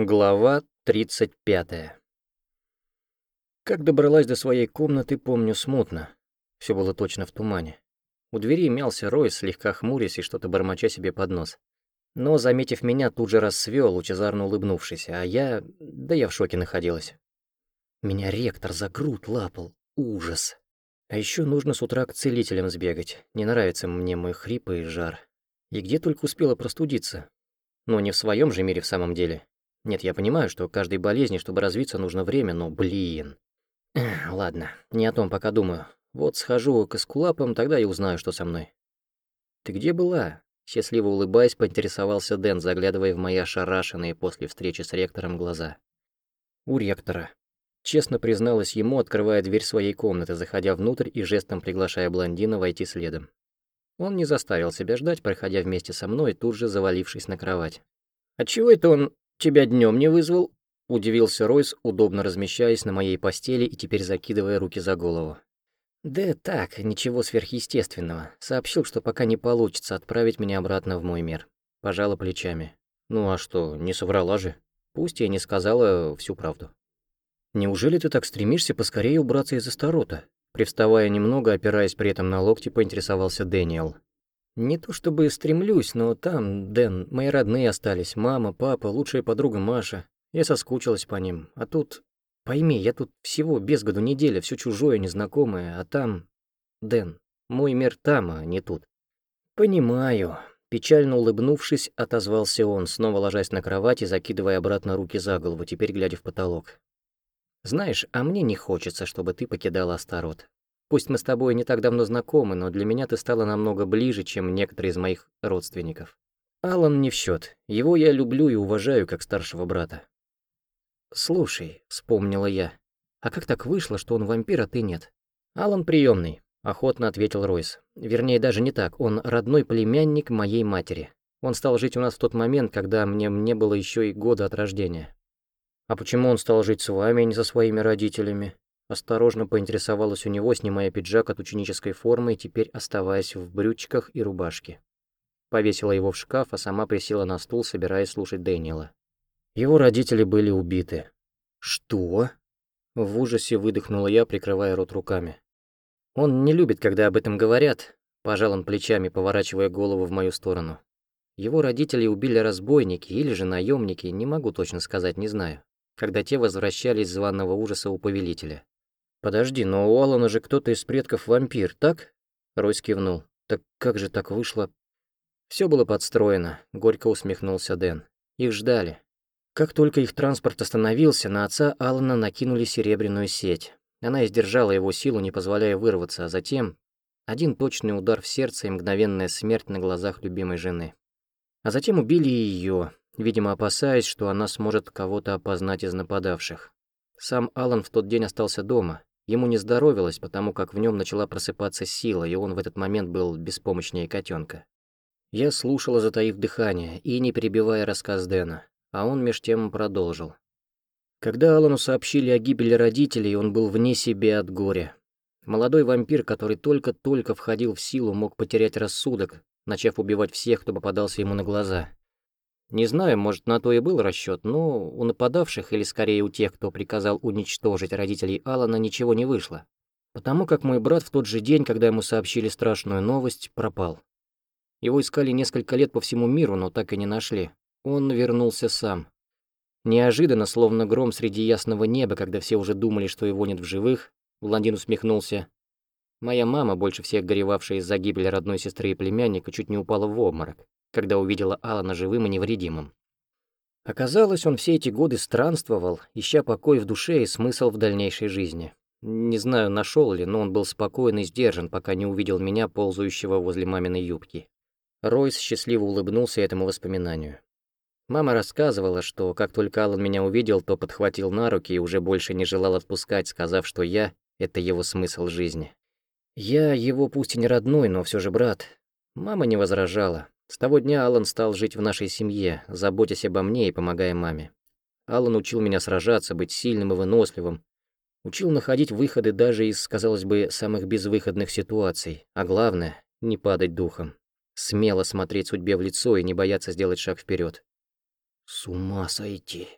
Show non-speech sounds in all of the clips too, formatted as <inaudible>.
Глава 35. Как добралась до своей комнаты, помню смутно. Все было точно в тумане. У двери мялся Рой, слегка хмурясь и что-то бормоча себе под нос. Но, заметив меня, тут же расцвел, лучезарно улыбнувшись, а я... да я в шоке находилась. Меня ректор за грудь лапал. Ужас. А еще нужно с утра к целителям сбегать. Не нравится мне мой хрип и жар. И где только успела простудиться. Но не в своем же мире в самом деле. Нет, я понимаю, что каждой болезни, чтобы развиться, нужно время, но, блин. <clears throat> Ладно, не о том пока думаю. Вот схожу к эскулапам, тогда и узнаю, что со мной. «Ты где была?» Счастливо улыбаясь, поинтересовался Дэн, заглядывая в мои ошарашенные после встречи с ректором глаза. «У ректора». Честно призналась ему, открывая дверь своей комнаты, заходя внутрь и жестом приглашая блондина войти следом. Он не заставил себя ждать, проходя вместе со мной, тут же завалившись на кровать. «Отчего это он «Тебя днем не вызвал?» — удивился Ройс, удобно размещаясь на моей постели и теперь закидывая руки за голову. «Да так, ничего сверхъестественного. Сообщил, что пока не получится отправить меня обратно в мой мир». Пожала плечами. «Ну а что, не соврала же? Пусть я не сказала всю правду». «Неужели ты так стремишься поскорее убраться из Астарота?» Привставая немного, опираясь при этом на локти, поинтересовался Дэниел. Не то чтобы стремлюсь, но там, Дэн, мои родные остались, мама, папа, лучшая подруга Маша. Я соскучилась по ним. А тут, пойми, я тут всего без году неделя, все чужое, незнакомое, а там... Дэн, мой мир там, а не тут. Понимаю. Печально улыбнувшись, отозвался он, снова ложась на кровать и закидывая обратно руки за голову, теперь глядя в потолок. «Знаешь, а мне не хочется, чтобы ты покидала Астарот. Пусть мы с тобой не так давно знакомы, но для меня ты стала намного ближе, чем некоторые из моих родственников. Алан не в счет. Его я люблю и уважаю как старшего брата. Слушай, вспомнила я. А как так вышло, что он вампир, а ты нет? Алан приемный, охотно ответил Ройс. Вернее, даже не так. Он родной племянник моей матери. Он стал жить у нас в тот момент, когда мне не было еще и года от рождения. А почему он стал жить с вами, а не со своими родителями? Осторожно поинтересовалась у него, снимая пиджак от ученической формы и теперь оставаясь в брючках и рубашке. Повесила его в шкаф, а сама присела на стул, собираясь слушать Дэниела. Его родители были убиты. «Что?» В ужасе выдохнула я, прикрывая рот руками. «Он не любит, когда об этом говорят», — пожал он плечами, поворачивая голову в мою сторону. Его родители убили разбойники или же наемники, не могу точно сказать, не знаю, когда те возвращались с званного ужаса у повелителя. «Подожди, но у Алана же кто-то из предков вампир, так?» Ройс кивнул. «Так как же так вышло?» Все было подстроено», — горько усмехнулся Дэн. «Их ждали. Как только их транспорт остановился, на отца Алана накинули серебряную сеть. Она издержала его силу, не позволяя вырваться, а затем один точный удар в сердце и мгновенная смерть на глазах любимой жены. А затем убили и ее, видимо, опасаясь, что она сможет кого-то опознать из нападавших. Сам Алан в тот день остался дома, Ему не здоровилось, потому как в нем начала просыпаться сила, и он в этот момент был беспомощнее котенка. Я слушала, затаив дыхание, и не перебивая рассказ Дэна, а он меж тем продолжил. Когда Алану сообщили о гибели родителей, он был вне себя от горя. Молодой вампир, который только-только входил в силу, мог потерять рассудок, начав убивать всех, кто попадался ему на глаза. Не знаю, может, на то и был расчет, но у нападавших, или скорее у тех, кто приказал уничтожить родителей Алана, ничего не вышло. Потому как мой брат в тот же день, когда ему сообщили страшную новость, пропал. Его искали несколько лет по всему миру, но так и не нашли. Он вернулся сам. Неожиданно, словно гром среди ясного неба, когда все уже думали, что его нет в живых, блондин усмехнулся. Моя мама, больше всех горевавшая из-за гибели родной сестры и племянника, чуть не упала в обморок когда увидела Алана живым и невредимым. Оказалось, он все эти годы странствовал, ища покой в душе и смысл в дальнейшей жизни. Не знаю, нашел ли, но он был спокоен и сдержан, пока не увидел меня, ползающего возле маминой юбки. Ройс счастливо улыбнулся этому воспоминанию. Мама рассказывала, что как только Алан меня увидел, то подхватил на руки и уже больше не желал отпускать, сказав, что я — это его смысл жизни. Я его пусть и не родной, но все же брат. Мама не возражала, с того дня Алан стал жить в нашей семье, заботясь обо мне и помогая маме. Алан учил меня сражаться, быть сильным и выносливым. Учил находить выходы даже из, казалось бы, самых безвыходных ситуаций. А главное — не падать духом. Смело смотреть судьбе в лицо и не бояться сделать шаг вперед. «С ума сойти!»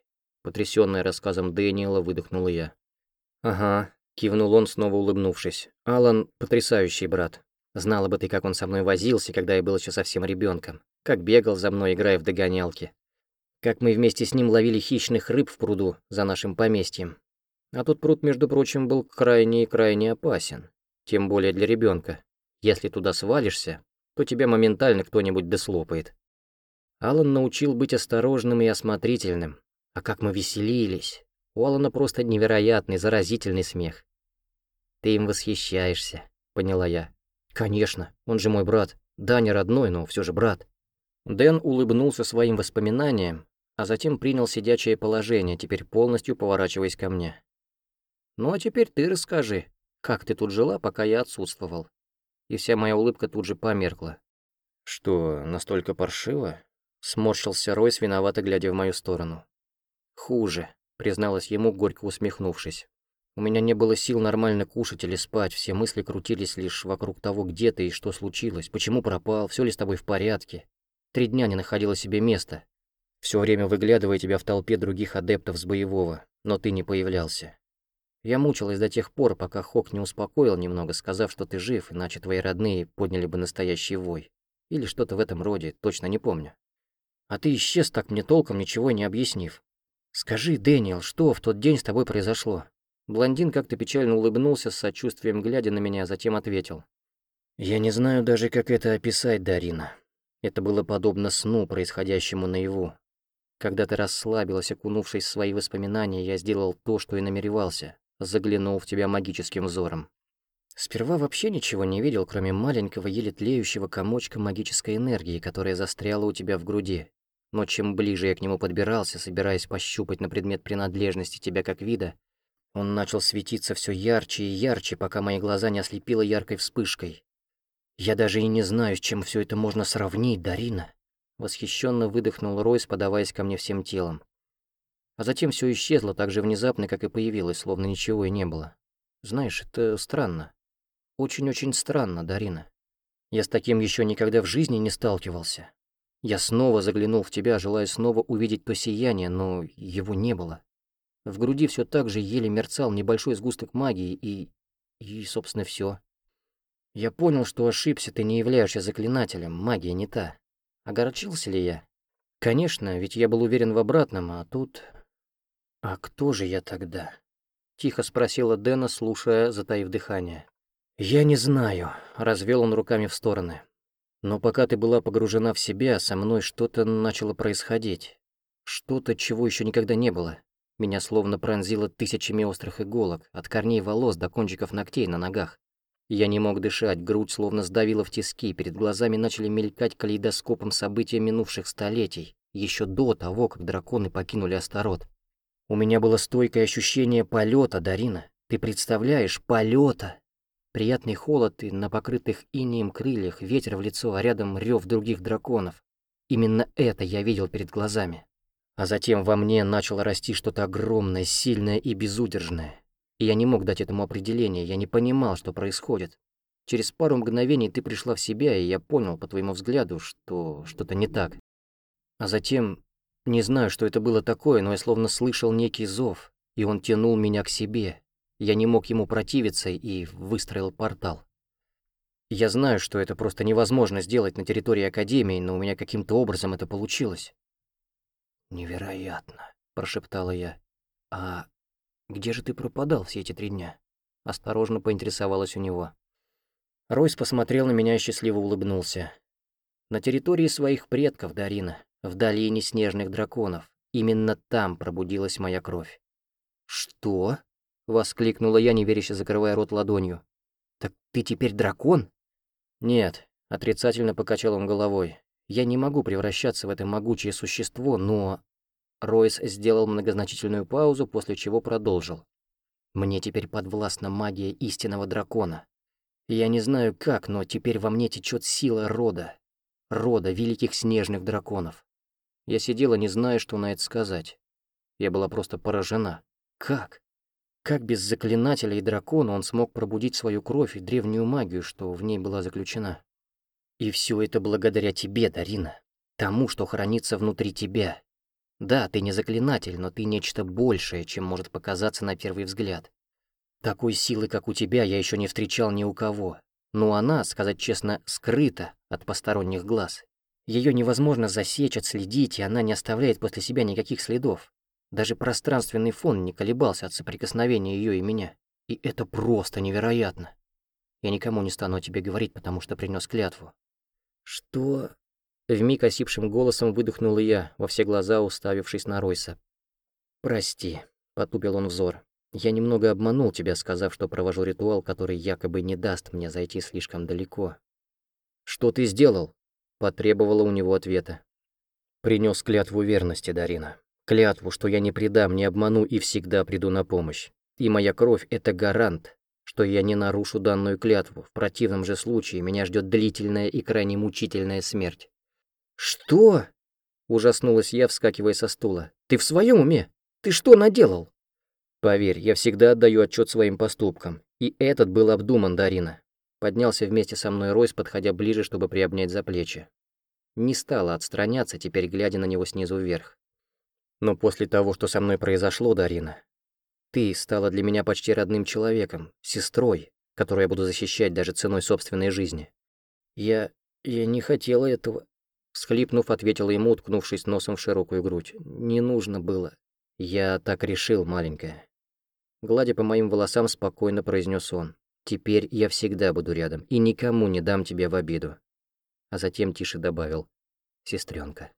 потрясённая рассказом Дэниела, выдохнула я. «Ага», — кивнул он, снова улыбнувшись. «Алан — потрясающий брат. Знала бы ты, как он со мной возился, когда я был еще совсем ребенком, как бегал за мной, играя в догонялки, как мы вместе с ним ловили хищных рыб в пруду за нашим поместьем. А тот пруд, между прочим, был крайне и крайне опасен, тем более для ребенка. Если туда свалишься, то тебя моментально кто-нибудь дослопает. Алан научил быть осторожным и осмотрительным. А как мы веселились. У Алана просто невероятный, заразительный смех. «Ты им восхищаешься», — поняла я. «Конечно, он же мой брат. Да, не родной, но все же брат». Дэн улыбнулся своим воспоминаниям, а затем принял сидячее положение, теперь полностью поворачиваясь ко мне. «Ну а теперь ты расскажи, как ты тут жила, пока я отсутствовал?» И вся моя улыбка тут же померкла. «Что, настолько паршиво?» Сморщился Ройс, виновато глядя в мою сторону. «Хуже», — призналась ему, горько усмехнувшись. «У меня не было сил нормально кушать или спать, все мысли крутились лишь вокруг того, где ты и что случилось, почему пропал, все ли с тобой в порядке. Три дня не находила себе места, все время выглядывая тебя в толпе других адептов с боевого, но ты не появлялся. Я мучилась до тех пор, пока Хок не успокоил немного, сказав, что ты жив, иначе твои родные подняли бы настоящий вой. Или что-то в этом роде, точно не помню. А ты исчез так мне толком, ничего не объяснив. Скажи, Дэниел, что в тот день с тобой произошло?» Блондин как-то печально улыбнулся с сочувствием, глядя на меня, а затем ответил. «Я не знаю даже, как это описать, Дарина. Это было подобно сну, происходящему наяву. Когда ты расслабилась, окунувшись в свои воспоминания, я сделал то, что и намеревался, заглянул в тебя магическим взором. Сперва вообще ничего не видел, кроме маленького, еле тлеющего комочка магической энергии, которая застряла у тебя в груди, но чем ближе я к нему подбирался, собираясь пощупать на предмет принадлежности тебя как вида, он начал светиться все ярче и ярче, пока мои глаза не ослепило яркой вспышкой. Я даже и не знаю, с чем все это можно сравнить, Дарина. Восхищенно выдохнул Ройс, подаваясь ко мне всем телом. А затем все исчезло так же внезапно, как и появилось, словно ничего и не было. Знаешь, это странно. Очень-очень странно, Дарина. Я с таким еще никогда в жизни не сталкивался. Я снова заглянул в тебя, желая снова увидеть то сияние, но его не было. В груди все так же еле мерцал небольшой сгусток магии и... и, собственно, все. Я понял, что ошибся, ты не являешься заклинателем, магия не та. Огорчился ли я? Конечно, ведь я был уверен в обратном, а тут... А кто же я тогда? Тихо спросила Дэна, слушая, затаив дыхание. «Я не знаю», — развел он руками в стороны. Но пока ты была погружена в себя, со мной что-то начало происходить. Что-то, чего еще никогда не было. Меня словно пронзило тысячами острых иголок, от корней волос до кончиков ногтей на ногах. Я не мог дышать, грудь словно сдавила в тиски, перед глазами начали мелькать калейдоскопом события минувших столетий, еще до того, как драконы покинули Астарот. У меня было стойкое ощущение полета, Дарина. Ты представляешь, полета! Приятный холод и на покрытых инеем крыльях, ветер в лицо, а рядом рев других драконов. Именно это я видел перед глазами. А затем во мне начало расти что-то огромное, сильное и безудержное. И я не мог дать этому определения, я не понимал, что происходит. Через пару мгновений ты пришла в себя, и я понял по твоему взгляду, что что-то не так. А затем, не знаю, что это было такое, но я словно слышал некий зов, и он тянул меня к себе, я не мог ему противиться и выстроил портал. Я знаю, что это просто невозможно сделать на территории Академии, но у меня каким-то образом это получилось. «Невероятно», — прошептала я. «А где же ты пропадал все эти три дня?» Осторожно поинтересовалась у него. Ройс посмотрел на меня и счастливо улыбнулся. «На территории своих предков, Дарина, в долине снежных драконов. Именно там пробудилась моя кровь». «Что?» Воскликнула я, неверяще закрывая рот ладонью. «Так ты теперь дракон?» «Нет», — отрицательно покачал он головой. «Я не могу превращаться в это могучее существо, но...» Ройс сделал многозначительную паузу, после чего продолжил. «Мне теперь подвластна магия истинного дракона. Я не знаю как, но теперь во мне течет сила рода. Рода великих снежных драконов. Я сидела, не зная, что на это сказать. Я была просто поражена. Как? Как без заклинателя и дракона он смог пробудить свою кровь и древнюю магию, что в ней была заключена? И все это благодаря тебе, Дарина. Тому, что хранится внутри тебя. Да, ты не заклинатель, но ты нечто большее, чем может показаться на первый взгляд. Такой силы, как у тебя, я еще не встречал ни у кого. Но она, сказать честно, скрыта от посторонних глаз. Ее невозможно засечь, отследить, и она не оставляет после себя никаких следов. Даже пространственный фон не колебался от соприкосновения ее и меня. И это просто невероятно. Я никому не стану о тебе говорить, потому что принес клятву. Что? Вмиг осипшим голосом выдохнул я, во все глаза уставившись на Ройса. «Прости», — потупил он взор. «Я немного обманул тебя, сказав, что провожу ритуал, который якобы не даст мне зайти слишком далеко». «Что ты сделал?» — потребовала у него ответа. Принес клятву верности, Дарина. Клятву, что я не предам, не обману и всегда приду на помощь. И моя кровь — это гарант, что я не нарушу данную клятву. В противном же случае меня ждет длительная и крайне мучительная смерть. «Что?» — ужаснулась я, вскакивая со стула. «Ты в своем уме? Ты что наделал?» «Поверь, я всегда отдаю отчет своим поступкам. И этот был обдуман, Дарина». Поднялся вместе со мной Ройс, подходя ближе, чтобы приобнять за плечи. Не стала отстраняться, теперь глядя на него снизу вверх. Но после того, что со мной произошло, Дарина, ты стала для меня почти родным человеком, сестрой, которую я буду защищать даже ценой собственной жизни. Я... я не хотела этого, Схлипнув, ответила ему, уткнувшись носом в широкую грудь. «Не нужно было. Я так решил, маленькая». Гладя по моим волосам, спокойно произнес он. «Теперь я всегда буду рядом и никому не дам тебя в обиду». А затем тише добавил. «Сестренка».